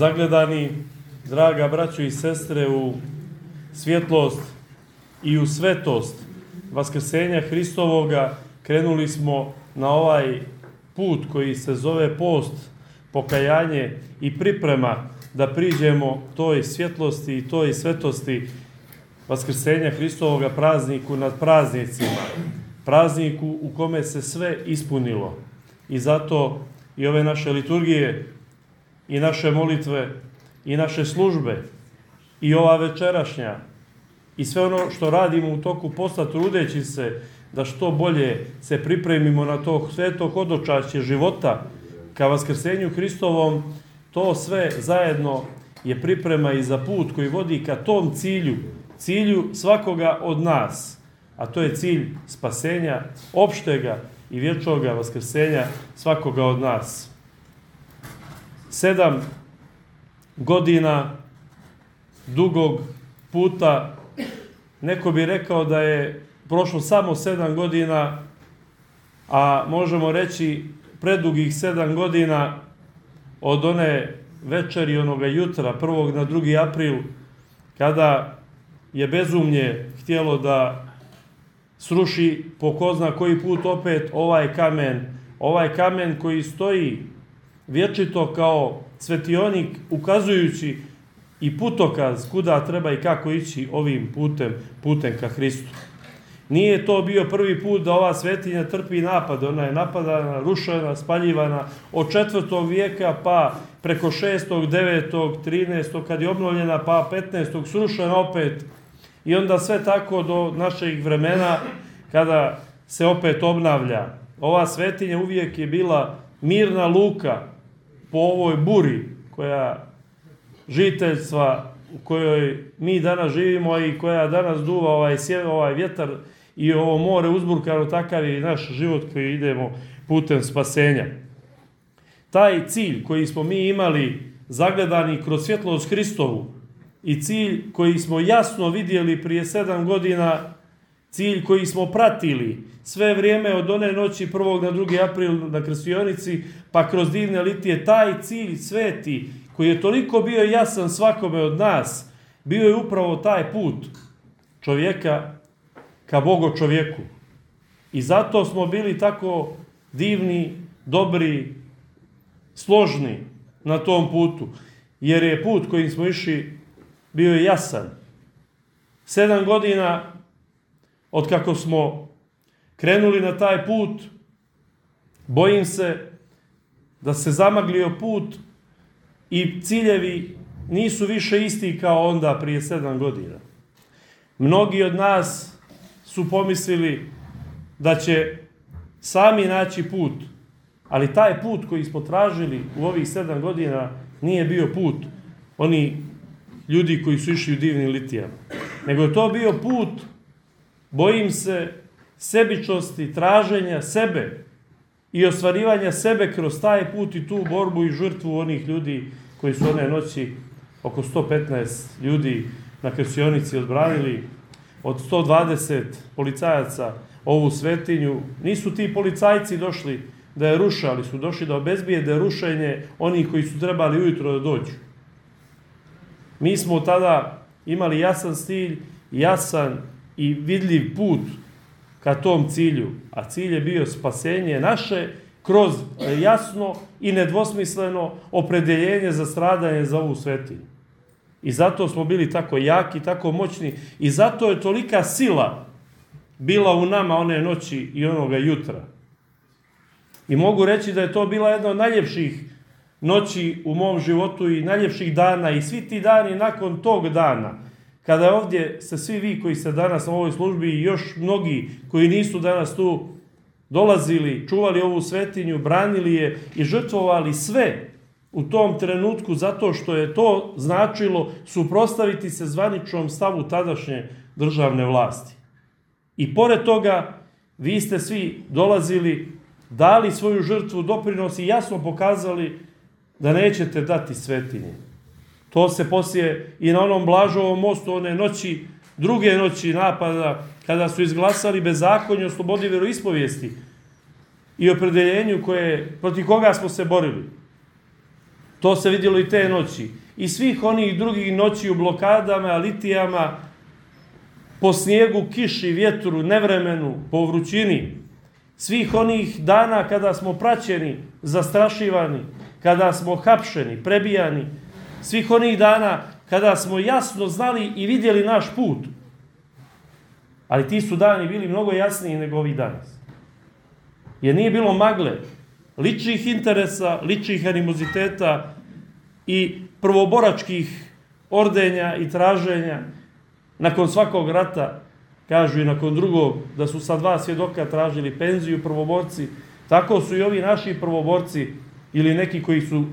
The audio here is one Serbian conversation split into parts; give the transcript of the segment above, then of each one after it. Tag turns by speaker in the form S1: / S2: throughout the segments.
S1: zagledani, draga braćo i sestre, u svjetlost i u svetost Vaskrsenja Hristovoga, krenuli smo na ovaj put koji se zove post, pokajanje i priprema da priđemo toj svjetlosti i toj svetosti Vaskrsenja Hristovoga prazniku nad praznicima, prazniku u kome se sve ispunilo. I zato i ove naše liturgije, i naše molitve, i naše službe, i ova večerašnja, i sve ono što radimo u toku posta trudeći se da što bolje se pripremimo na to sveto hodočašće života ka Vaskrsenju Hristovom, to sve zajedno je priprema i za put koji vodi ka tom cilju, cilju svakoga od nas, a to je cilj spasenja opštega i vječoga vaskrsenja svakoga od nas. Sedam godina dugog puta, neko bi rekao da je prošlo samo sedam godina, a možemo reći predugih sedam godina od one večeri onoga jutra, prvog na drugi april, kada je bezumlje htjelo da sruši po ko zna koji put opet ovaj kamen, ovaj kamen koji stoji vječito kao svetionik ukazujući i putokaz kuda treba i kako ići ovim putem, putem ka Hristu. Nije to bio prvi put da ova svetinja trpi napad, ona je napadana, rušena, spaljivana od četvrtog vijeka pa preko šestog, devetog, trinestog, kad je obnovljena pa 15. srušena opet i onda sve tako do naših vremena kada se opet obnavlja. Ova svetinja uvijek je bila mirna luka po ovoj buri koja žiteljstva u kojoj mi danas živimo i koja danas duva ovaj, ovaj vjetar i ovo more uzburkano, takav je naš život koji idemo putem spasenja. Taj cilj koji smo mi imali zagledani kroz svjetlost Hristovu i cilj koji smo jasno vidjeli prije sedam godina, cilj koji smo pratili sve vrijeme od one noći 1. na 2. april na Krstionici, pa kroz divne litije, taj cilj sveti koji je toliko bio jasan svakome od nas, bio je upravo taj put čovjeka ka Bogo čovjeku. I zato smo bili tako divni, dobri, složni na tom putu. Jer je put kojim smo išli bio je jasan. Sedam godina od kako smo krenuli na taj put, bojim se da se zamaglio put i ciljevi nisu više isti kao onda prije sedam godina. Mnogi od nas su pomislili da će sami naći put, ali taj put koji smo tražili u ovih sedam godina nije bio put oni ljudi koji su išli u divnim litijama. Nego je to bio put, bojim se, sebičnosti, traženja sebe i ostvarivanja sebe kroz taj put i tu borbu i žrtvu onih ljudi koji su one noći oko 115 ljudi na krsionici odbranili od 120 policajaca ovu svetinju. Nisu ti policajci došli da je ruše, ali su došli da obezbijede rušenje onih koji su trebali ujutro da dođu. Mi smo tada imali jasan stilj, jasan i vidljiv put ka tom cilju, a cilj je bio spasenje naše kroz jasno i nedvosmisleno opredeljenje za stradanje za ovu svetinju. I zato smo bili tako jaki, tako moćni i zato je tolika sila bila u nama one noći i onoga jutra. I mogu reći da je to bila jedna od najljepših noći u mom životu i najljepših dana i svi ti dani nakon tog dana, kada ovdje se svi vi koji ste danas na ovoj službi i još mnogi koji nisu danas tu dolazili, čuvali ovu svetinju, branili je i žrtvovali sve u tom trenutku zato što je to značilo suprostaviti se zvaničnom stavu tadašnje državne vlasti. I pored toga, vi ste svi dolazili, dali svoju žrtvu, doprinos i jasno pokazali da nećete dati svetinje. To se poslije i na onom Blažovom mostu one noći, druge noći napada, kada su izglasali bezakonje o slobodi vjeroispovijesti i opredeljenju koje, protiv koga smo se borili. To se vidjelo i te noći. I svih onih drugih noći u blokadama, litijama, po snijegu, kiši, vjetru, nevremenu, po vrućini. Svih onih dana kada smo praćeni, zastrašivani, kada smo hapšeni, prebijani. Svih onih dana kada smo jasno znali i vidjeli naš put. Ali ti su dani bili mnogo jasniji nego ovi danas. Jer nije bilo magle, ličnih interesa, ličnih animoziteta i prvoboračkih ordenja i traženja. Nakon svakog rata, kažu i nakon drugog, da su sa dva svjedoka tražili penziju prvoborci, tako su i ovi naši prvoborci ili neki koji su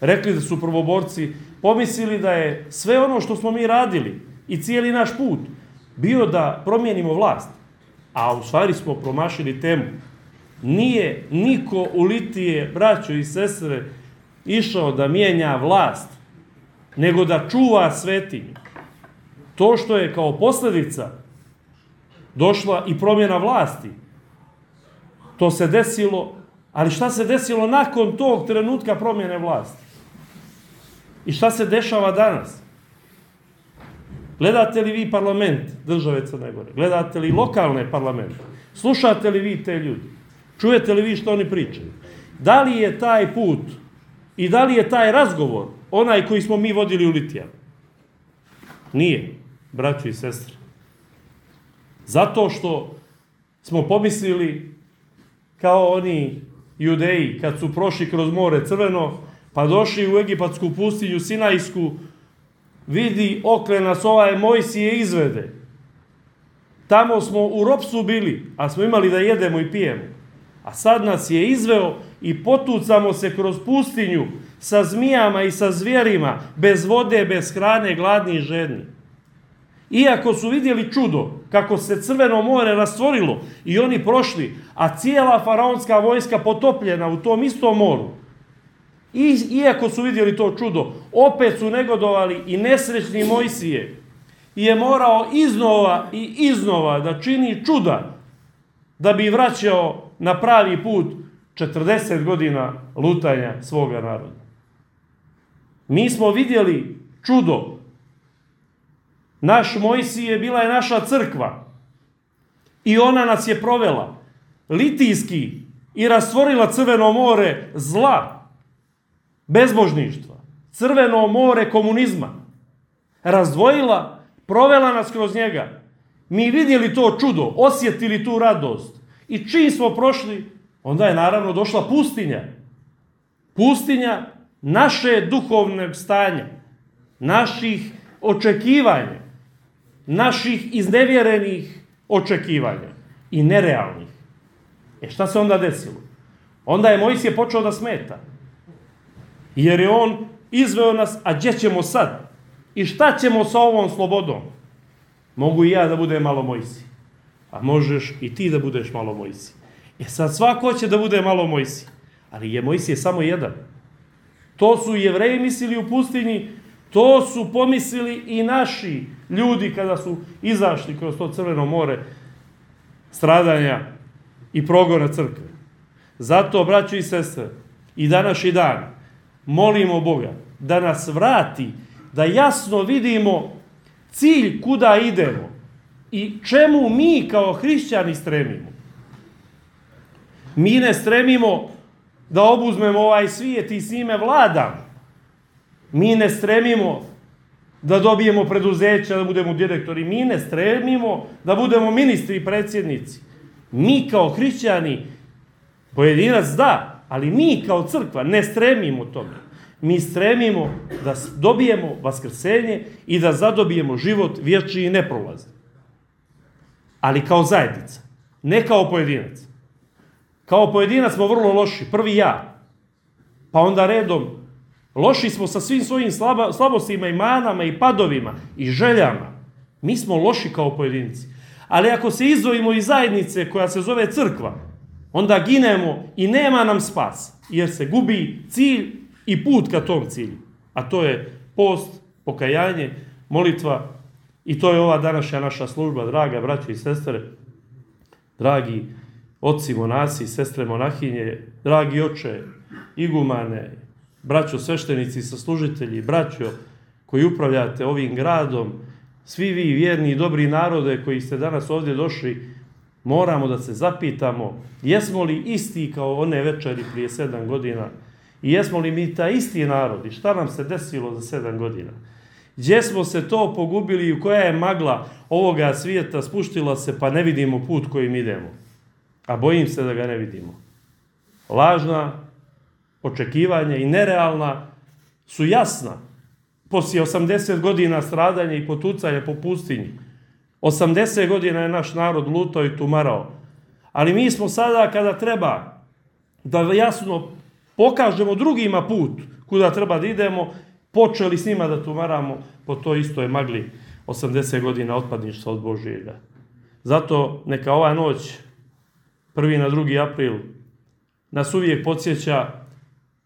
S1: rekli da su prvoborci, pomislili da je sve ono što smo mi radili i cijeli naš put bio da promijenimo vlast. A u stvari smo promašili temu. Nije niko u Litije, braćo i sestre, išao da mijenja vlast, nego da čuva svetinju. To što je kao posljedica došla i promjena vlasti, to se desilo, ali šta se desilo nakon tog trenutka promjene vlasti? I šta se dešava danas? Gledate li vi parlament države Crne Gore? Gledate li lokalne parlamente? Slušate li vi te ljudi? Čujete li vi što oni pričaju? Da li je taj put i da li je taj razgovor onaj koji smo mi vodili u Litijama? Nije, braći i sestre. Zato što smo pomislili kao oni judeji kad su prošli kroz more crveno, pa došli u egipatsku pustinju Sinajsku, vidi okre nas ovaj Mojsije izvede. Tamo smo u ropsu bili, a smo imali da jedemo i pijemo. A sad nas je izveo i potucamo se kroz pustinju sa zmijama i sa zvjerima, bez vode, bez hrane, gladni i žedni. Iako su vidjeli čudo, kako se crveno more rastvorilo i oni prošli, a cijela faraonska vojska potopljena u tom istom moru, I, iako su vidjeli to čudo, opet su negodovali i nesrećni Mojsije. I je morao iznova i iznova da čini čuda da bi vraćao na pravi put 40 godina lutanja svoga naroda. Mi smo vidjeli čudo. Naš Mojsije bila je naša crkva. I ona nas je provela litijski i rastvorila crveno more zla bezbožništva, crveno more komunizma, razdvojila, provela nas kroz njega. Mi vidjeli to čudo, osjetili tu radost. I čim smo prošli, onda je naravno došla pustinja. Pustinja naše duhovnog stanja, naših očekivanja, naših iznevjerenih očekivanja i nerealnih. E šta se onda desilo? Onda je Mojsije počeo da smeta. Jer je on izveo nas, a gdje ćemo sad? I šta ćemo sa ovom slobodom? Mogu i ja da budem malo Mojsi. A možeš i ti da budeš malo Mojsi. E sad svako će da bude malo Mojsi. Ali je Mojsi samo jedan. To su jevreji mislili u pustinji, to su pomislili i naši ljudi kada su izašli kroz to crveno more stradanja i progona crkve. Zato, braćo i sestre, i današnji dan, molimo Boga da nas vrati, da jasno vidimo cilj kuda idemo i čemu mi kao hrišćani stremimo. Mi ne stremimo da obuzmemo ovaj svijet i s njime vladam. Mi ne stremimo da dobijemo preduzeća, da budemo direktori. Mi ne stremimo da budemo ministri i predsjednici. Mi kao hrišćani, pojedinac da, Ali mi kao crkva ne stremimo tome. Mi stremimo da dobijemo vaskrsenje i da zadobijemo život vječni i neprolazni. Ali kao zajednica, ne kao pojedinac. Kao pojedinac smo vrlo loši, prvi ja. Pa onda redom, loši smo sa svim svojim slaba, slabostima i manama i padovima i željama. Mi smo loši kao pojedinci. Ali ako se izvojimo iz zajednice koja se zove crkva, onda ginemo i nema nam spas, jer se gubi cilj i put ka tom cilju. A to je post, pokajanje, molitva i to je ova današnja naša služba, draga braće i sestre, dragi oci monasi, sestre monahinje, dragi oče, igumane, braćo sveštenici, saslužitelji, braćo koji upravljate ovim gradom, svi vi vjerni i dobri narode koji ste danas ovdje došli, moramo da se zapitamo jesmo li isti kao one večeri prije sedam godina i jesmo li mi ta isti narod i šta nam se desilo za sedam godina. Gdje smo se to pogubili i koja je magla ovoga svijeta spuštila se pa ne vidimo put kojim idemo. A bojim se da ga ne vidimo. Lažna očekivanja i nerealna su jasna. Poslije 80 godina stradanja i potucanja po pustinji, 80 godina je naš narod lutao i tumarao. Ali mi smo sada kada treba da jasno pokažemo drugima put kuda treba da idemo, počeli s njima da tumaramo po to isto je magli 80 godina otpadništva od Božijega. Zato neka ova noć, prvi na drugi april, nas uvijek podsjeća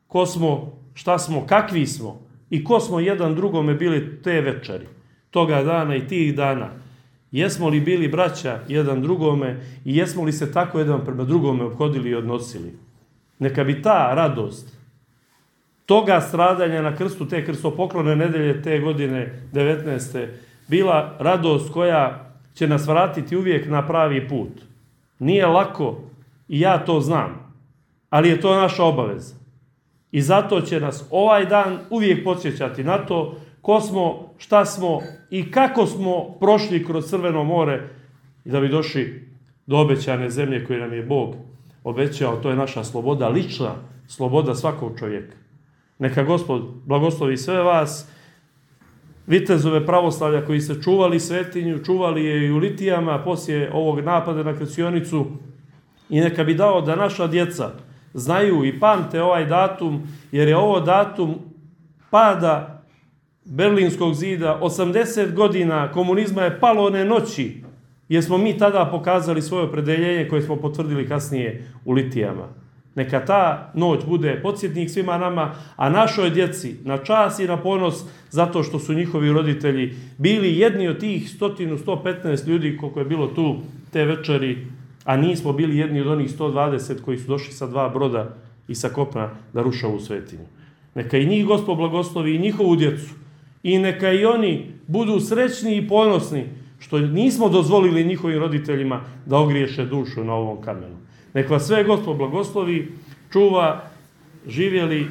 S1: ko smo, šta smo, kakvi smo i ko smo jedan drugome bili te večeri, toga dana i tih dana. Jesmo li bili braća jedan drugome i jesmo li se tako jedan prema drugome obhodili i odnosili? Neka bi ta radost toga stradanja na krstu, te krstopoklone nedelje te godine 19. bila radost koja će nas vratiti uvijek na pravi put. Nije lako i ja to znam, ali je to naša obaveza. I zato će nas ovaj dan uvijek podsjećati na to ko smo, šta smo i kako smo prošli kroz Crveno more i da bi došli do obećane zemlje koje nam je Bog obećao. To je naša sloboda, lična sloboda svakog čovjeka. Neka Gospod blagoslovi sve vas, vitezove pravoslavlja koji se čuvali svetinju, čuvali je i u litijama poslije ovog napada na krecionicu i neka bi dao da naša djeca znaju i pamte ovaj datum, jer je ovo datum pada Berlinskog zida, 80 godina komunizma je palo one noći, jer smo mi tada pokazali svoje opredeljenje koje smo potvrdili kasnije u Litijama. Neka ta noć bude podsjetnik svima nama, a našoj djeci na čas i na ponos zato što su njihovi roditelji bili jedni od tih 100-115 ljudi koliko je bilo tu te večeri, a nismo bili jedni od onih 120 koji su došli sa dva broda i sa kopna da ruša ovu svetinju. Neka i njih gospod blagoslovi i njihovu djecu i neka i oni budu srećni i ponosni što nismo dozvolili njihovim roditeljima da ogriješe dušu na ovom kamenu. Nek vas sve Gospod blagoslovi, čuva, živjeli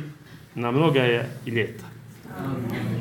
S1: na mnoga je i ljeta. Amen.